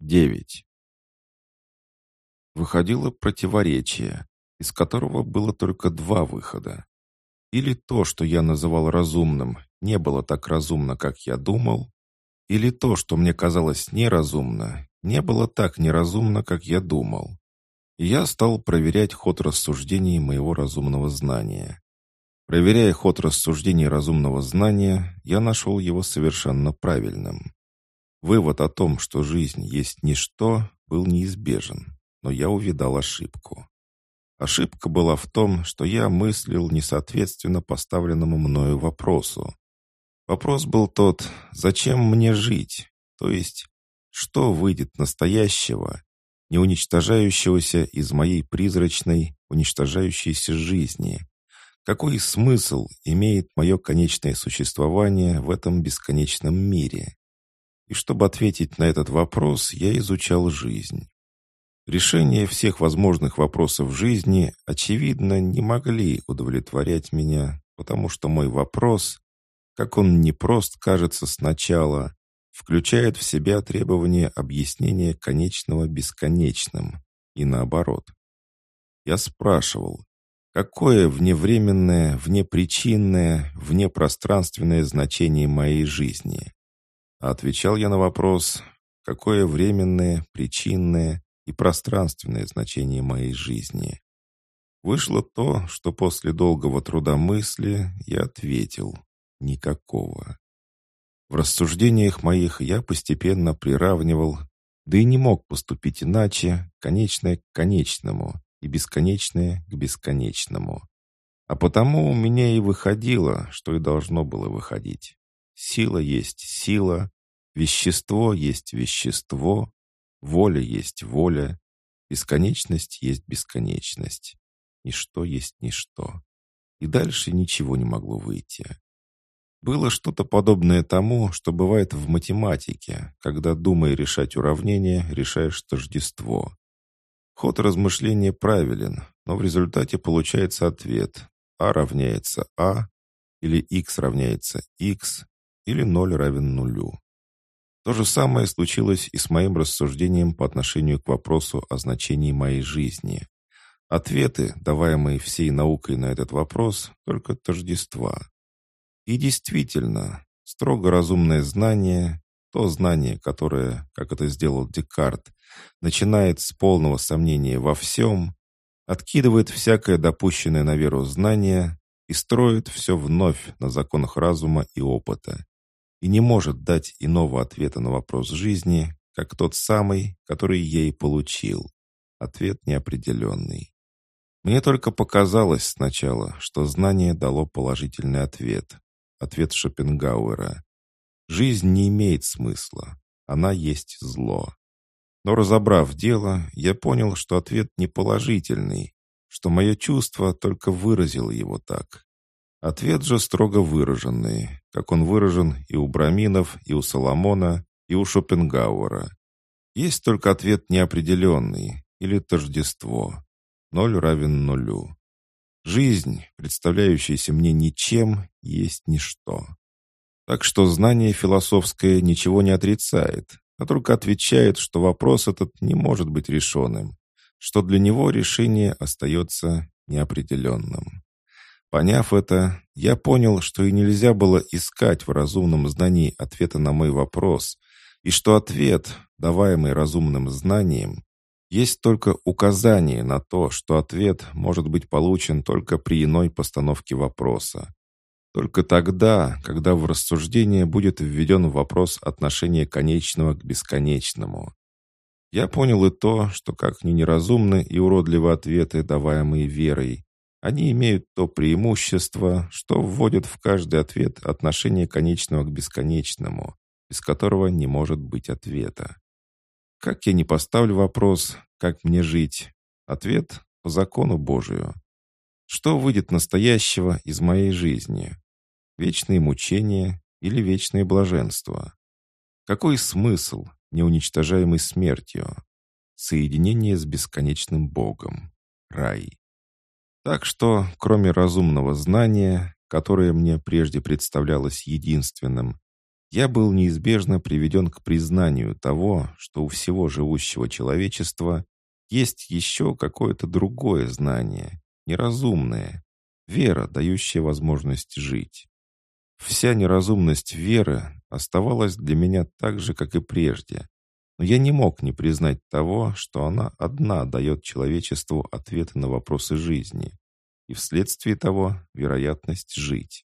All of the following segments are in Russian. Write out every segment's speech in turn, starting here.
9. Выходило противоречие, из которого было только два выхода. Или то, что я называл разумным, не было так разумно, как я думал, или то, что мне казалось неразумно, не было так неразумно, как я думал. И я стал проверять ход рассуждений моего разумного знания. Проверяя ход рассуждений разумного знания, я нашел его совершенно правильным. Вывод о том, что жизнь есть ничто, был неизбежен, но я увидал ошибку. Ошибка была в том, что я мыслил несоответственно поставленному мною вопросу. Вопрос был тот, зачем мне жить? То есть, что выйдет настоящего, не уничтожающегося из моей призрачной, уничтожающейся жизни? Какой смысл имеет мое конечное существование в этом бесконечном мире? И чтобы ответить на этот вопрос, я изучал жизнь. Решения всех возможных вопросов жизни, очевидно, не могли удовлетворять меня, потому что мой вопрос, как он непрост кажется сначала, включает в себя требование объяснения конечного бесконечным, и наоборот. Я спрашивал, какое вневременное, внепричинное, внепространственное значение моей жизни? Отвечал я на вопрос, какое временное, причинное и пространственное значение моей жизни. Вышло то, что после долгого труда мысли я ответил «никакого». В рассуждениях моих я постепенно приравнивал, да и не мог поступить иначе, конечное к конечному и бесконечное к бесконечному. А потому у меня и выходило, что и должно было выходить. Сила есть сила, вещество есть вещество, воля есть воля, бесконечность есть бесконечность, ничто есть ничто. И дальше ничего не могло выйти. Было что-то подобное тому, что бывает в математике, когда, думая решать уравнение, решаешь тождество. Ход размышления правилен, но в результате получается ответ а равняется а, или x равняется x, или 0 равен нулю. То же самое случилось и с моим рассуждением по отношению к вопросу о значении моей жизни. Ответы, даваемые всей наукой на этот вопрос, только тождества. И действительно, строго разумное знание, то знание, которое, как это сделал Декарт, начинает с полного сомнения во всем, откидывает всякое допущенное на веру знание и строит все вновь на законах разума и опыта и не может дать иного ответа на вопрос жизни, как тот самый, который ей получил. Ответ неопределенный. Мне только показалось сначала, что знание дало положительный ответ. Ответ Шопенгауэра. Жизнь не имеет смысла. Она есть зло. Но разобрав дело, я понял, что ответ не положительный, что мое чувство только выразило его так. Ответ же строго выраженный, как он выражен и у Браминов, и у Соломона, и у Шопенгауэра. Есть только ответ неопределенный, или тождество. Ноль равен нулю. Жизнь, представляющаяся мне ничем, есть ничто. Так что знание философское ничего не отрицает, а только отвечает, что вопрос этот не может быть решенным, что для него решение остается неопределенным. Поняв это, я понял, что и нельзя было искать в разумном знании ответа на мой вопрос, и что ответ, даваемый разумным знанием, есть только указание на то, что ответ может быть получен только при иной постановке вопроса. Только тогда, когда в рассуждение будет введен вопрос отношения конечного к бесконечному. Я понял и то, что как ни неразумны и уродливы ответы, даваемые верой, они имеют то преимущество, что вводят в каждый ответ отношение конечного к бесконечному, без которого не может быть ответа. Как я не поставлю вопрос, как мне жить? Ответ — по закону Божию. Что выйдет настоящего из моей жизни? Вечные мучения или вечное блаженство? Какой смысл, неуничтожаемый смертью? Соединение с бесконечным Богом. Рай. Так что, кроме разумного знания, которое мне прежде представлялось единственным, я был неизбежно приведен к признанию того, что у всего живущего человечества есть еще какое-то другое знание, неразумное, вера, дающая возможность жить. Вся неразумность веры оставалась для меня так же, как и прежде, но я не мог не признать того, что она одна дает человечеству ответы на вопросы жизни, и вследствие того вероятность жить.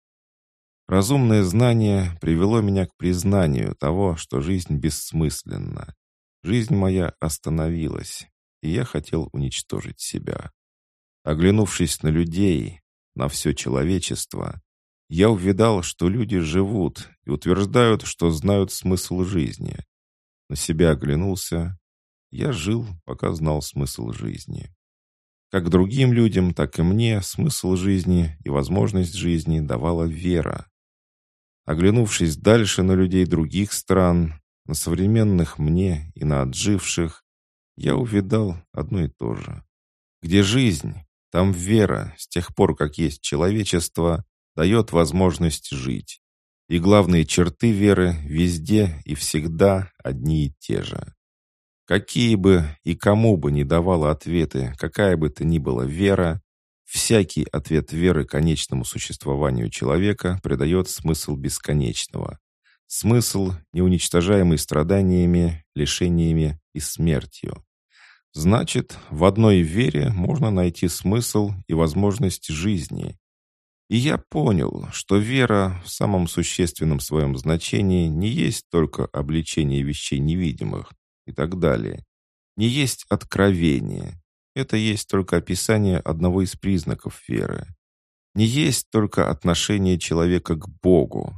Разумное знание привело меня к признанию того, что жизнь бессмысленна. Жизнь моя остановилась, и я хотел уничтожить себя. Оглянувшись на людей, на все человечество, я увидал, что люди живут и утверждают, что знают смысл жизни. На себя оглянулся. Я жил, пока знал смысл жизни. Как другим людям, так и мне смысл жизни и возможность жизни давала вера. Оглянувшись дальше на людей других стран, на современных мне и на отживших, я увидал одно и то же. Где жизнь, там вера, с тех пор, как есть человечество, дает возможность жить. И главные черты веры везде и всегда одни и те же. Какие бы и кому бы ни давала ответы, какая бы то ни была вера, Всякий ответ веры конечному существованию человека придает смысл бесконечного. Смысл, неуничтожаемый страданиями, лишениями и смертью. Значит, в одной вере можно найти смысл и возможность жизни. И я понял, что вера в самом существенном своем значении не есть только обличение вещей невидимых и так далее. Не есть откровение, это есть только описание одного из признаков веры. Не есть только отношение человека к Богу.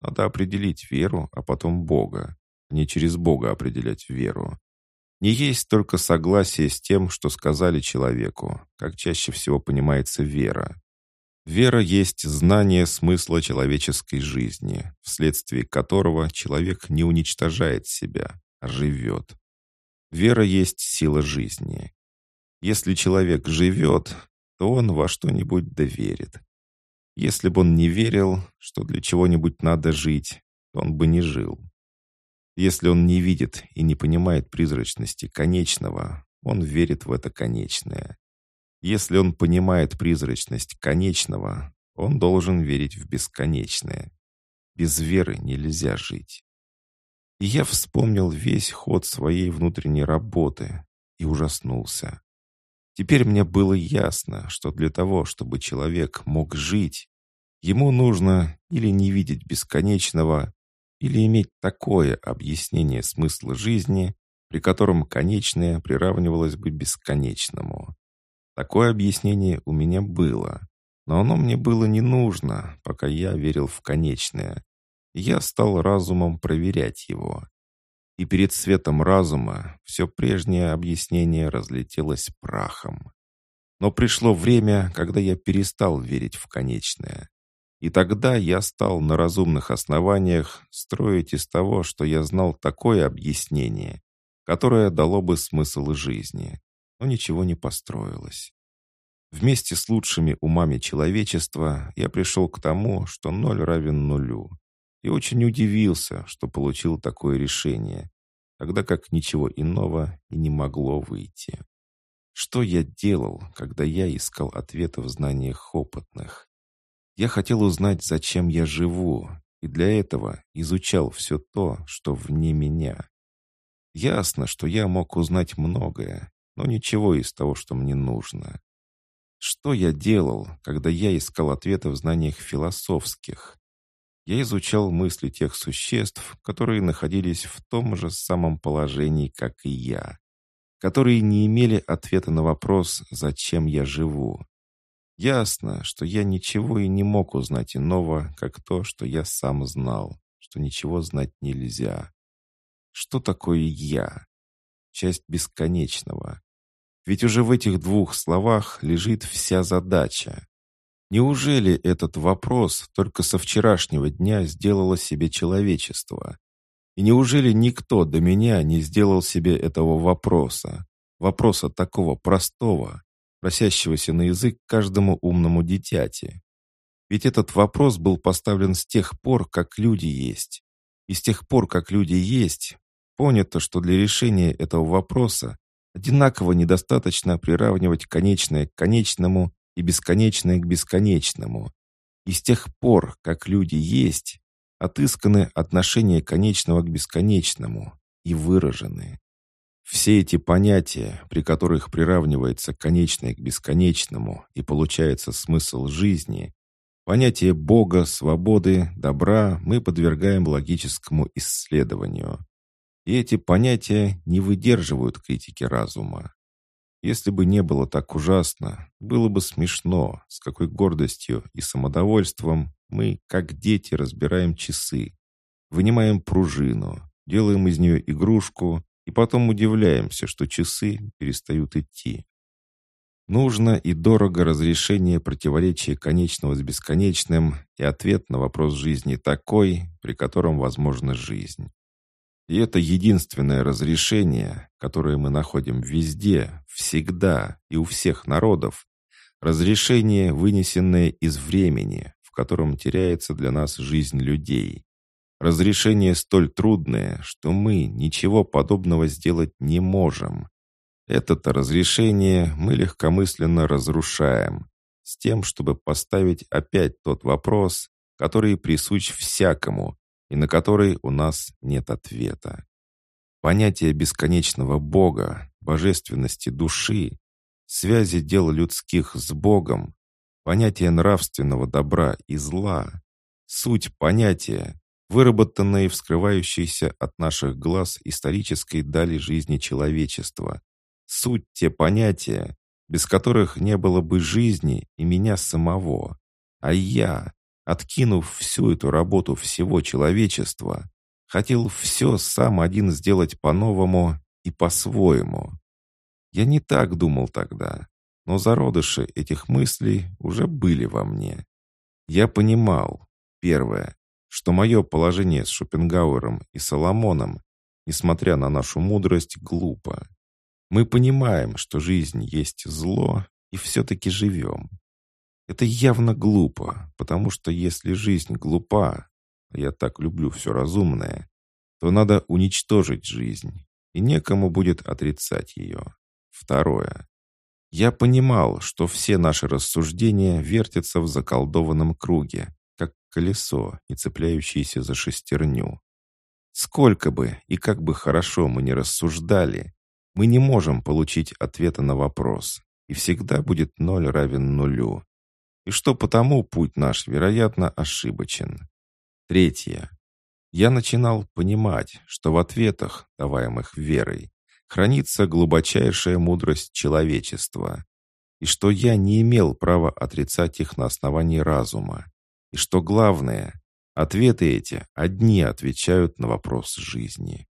Надо определить веру, а потом Бога. Не через Бога определять веру. Не есть только согласие с тем, что сказали человеку, как чаще всего понимается вера. Вера есть знание смысла человеческой жизни, вследствие которого человек не уничтожает себя, а живет. Вера есть сила жизни. Если человек живет, то он во что-нибудь доверит. Если бы он не верил, что для чего-нибудь надо жить, то он бы не жил. Если он не видит и не понимает призрачности конечного, он верит в это конечное. Если он понимает призрачность конечного, он должен верить в бесконечное. Без веры нельзя жить. И я вспомнил весь ход своей внутренней работы и ужаснулся. Теперь мне было ясно, что для того, чтобы человек мог жить, ему нужно или не видеть бесконечного, или иметь такое объяснение смысла жизни, при котором конечное приравнивалось бы бесконечному. Такое объяснение у меня было, но оно мне было не нужно, пока я верил в конечное. Я стал разумом проверять его и перед светом разума все прежнее объяснение разлетелось прахом. Но пришло время, когда я перестал верить в конечное. И тогда я стал на разумных основаниях строить из того, что я знал такое объяснение, которое дало бы смысл жизни, но ничего не построилось. Вместе с лучшими умами человечества я пришел к тому, что ноль равен нулю, и очень удивился, что получил такое решение, тогда как ничего иного и не могло выйти. Что я делал, когда я искал ответы в знаниях опытных? Я хотел узнать, зачем я живу, и для этого изучал все то, что вне меня. Ясно, что я мог узнать многое, но ничего из того, что мне нужно. Что я делал, когда я искал ответы в знаниях философских? Я изучал мысли тех существ, которые находились в том же самом положении, как и я, которые не имели ответа на вопрос «Зачем я живу?». Ясно, что я ничего и не мог узнать иного, как то, что я сам знал, что ничего знать нельзя. Что такое «я»? Часть бесконечного. Ведь уже в этих двух словах лежит вся задача. Неужели этот вопрос только со вчерашнего дня сделало себе человечество? И неужели никто до меня не сделал себе этого вопроса? Вопроса такого простого, просящегося на язык каждому умному дитяти. Ведь этот вопрос был поставлен с тех пор, как люди есть. И с тех пор, как люди есть, понято, что для решения этого вопроса одинаково недостаточно приравнивать конечное к конечному и бесконечное к бесконечному. И с тех пор, как люди есть, отысканы отношения конечного к бесконечному и выражены. Все эти понятия, при которых приравнивается конечное к бесконечному и получается смысл жизни, понятие Бога, свободы, добра мы подвергаем логическому исследованию. И эти понятия не выдерживают критики разума. Если бы не было так ужасно, было бы смешно, с какой гордостью и самодовольством мы, как дети, разбираем часы, вынимаем пружину, делаем из нее игрушку и потом удивляемся, что часы перестают идти. Нужно и дорого разрешение противоречия конечного с бесконечным и ответ на вопрос жизни такой, при котором возможна жизнь. И это единственное разрешение, которое мы находим везде, всегда и у всех народов. Разрешение, вынесенное из времени, в котором теряется для нас жизнь людей. Разрешение столь трудное, что мы ничего подобного сделать не можем. Это-то разрешение мы легкомысленно разрушаем, с тем, чтобы поставить опять тот вопрос, который присущ всякому, и на который у нас нет ответа. Понятие бесконечного Бога, божественности души, связи дел людских с Богом, понятие нравственного добра и зла, суть понятия, выработанное и вскрывающееся от наших глаз исторической дали жизни человечества, суть те понятия, без которых не было бы жизни и меня самого, а я, откинув всю эту работу всего человечества, хотел все сам один сделать по-новому и по-своему. Я не так думал тогда, но зародыши этих мыслей уже были во мне. Я понимал, первое, что мое положение с Шопенгауэром и Соломоном, несмотря на нашу мудрость, глупо. Мы понимаем, что жизнь есть зло, и все-таки живем. Это явно глупо, потому что если жизнь глупа, а я так люблю все разумное, то надо уничтожить жизнь, и некому будет отрицать ее. Второе. Я понимал, что все наши рассуждения вертятся в заколдованном круге, как колесо, не цепляющееся за шестерню. Сколько бы и как бы хорошо мы ни рассуждали, мы не можем получить ответа на вопрос, и всегда будет ноль равен нулю и что потому путь наш, вероятно, ошибочен. Третье. Я начинал понимать, что в ответах, даваемых верой, хранится глубочайшая мудрость человечества, и что я не имел права отрицать их на основании разума, и что главное, ответы эти одни отвечают на вопрос жизни.